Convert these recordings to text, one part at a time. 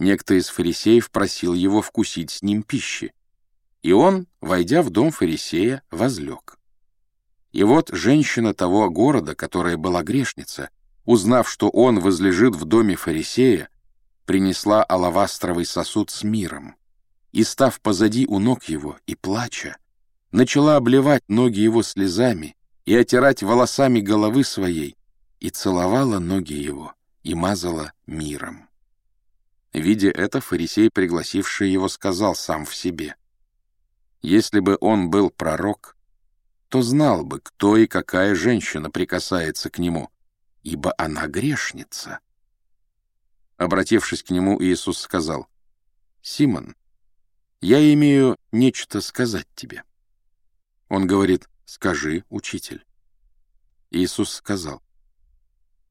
Некто из фарисеев просил его вкусить с ним пищи. И он, войдя в дом фарисея, возлег. И вот женщина того города, которая была грешница, узнав, что он возлежит в доме фарисея, принесла алавастровый сосуд с миром и, став позади у ног его и плача, начала обливать ноги его слезами и отирать волосами головы своей, и целовала ноги его и мазала миром. Видя это, фарисей, пригласивший его, сказал сам в себе, «Если бы он был пророк, то знал бы, кто и какая женщина прикасается к нему, ибо она грешница». Обратившись к нему, Иисус сказал, «Симон, я имею нечто сказать тебе». Он говорит, «Скажи, учитель». Иисус сказал,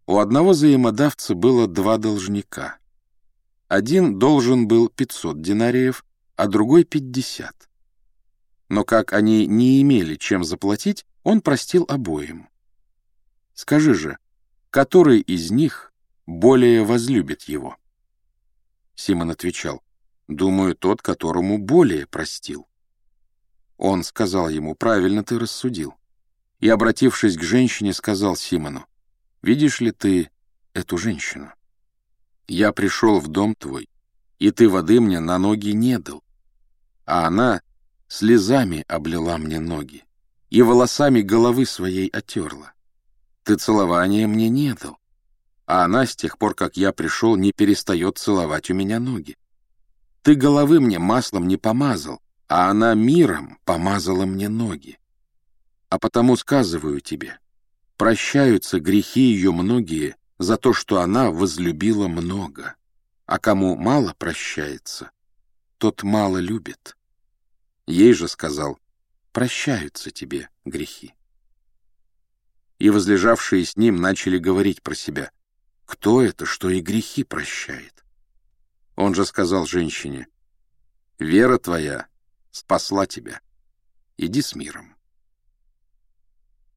«У одного взаимодавца было два должника. Один должен был 500 динариев, а другой — 50. Но как они не имели чем заплатить, он простил обоим. Скажи же, который из них более возлюбит его? Симон отвечал, думаю, тот, которому более простил. Он сказал ему, правильно ты рассудил. И, обратившись к женщине, сказал Симону, видишь ли ты эту женщину? Я пришел в дом твой, и ты воды мне на ноги не дал. А она слезами облила мне ноги и волосами головы своей отерла. Ты целования мне не дал. А она с тех пор, как я пришел, не перестает целовать у меня ноги. Ты головы мне маслом не помазал, а она миром помазала мне ноги. А потому сказываю тебе, прощаются грехи ее многие, за то, что она возлюбила много. А кому мало прощается, тот мало любит. Ей же сказал, прощаются тебе грехи. И возлежавшие с ним начали говорить про себя, кто это, что и грехи прощает. Он же сказал женщине, вера твоя спасла тебя, иди с миром.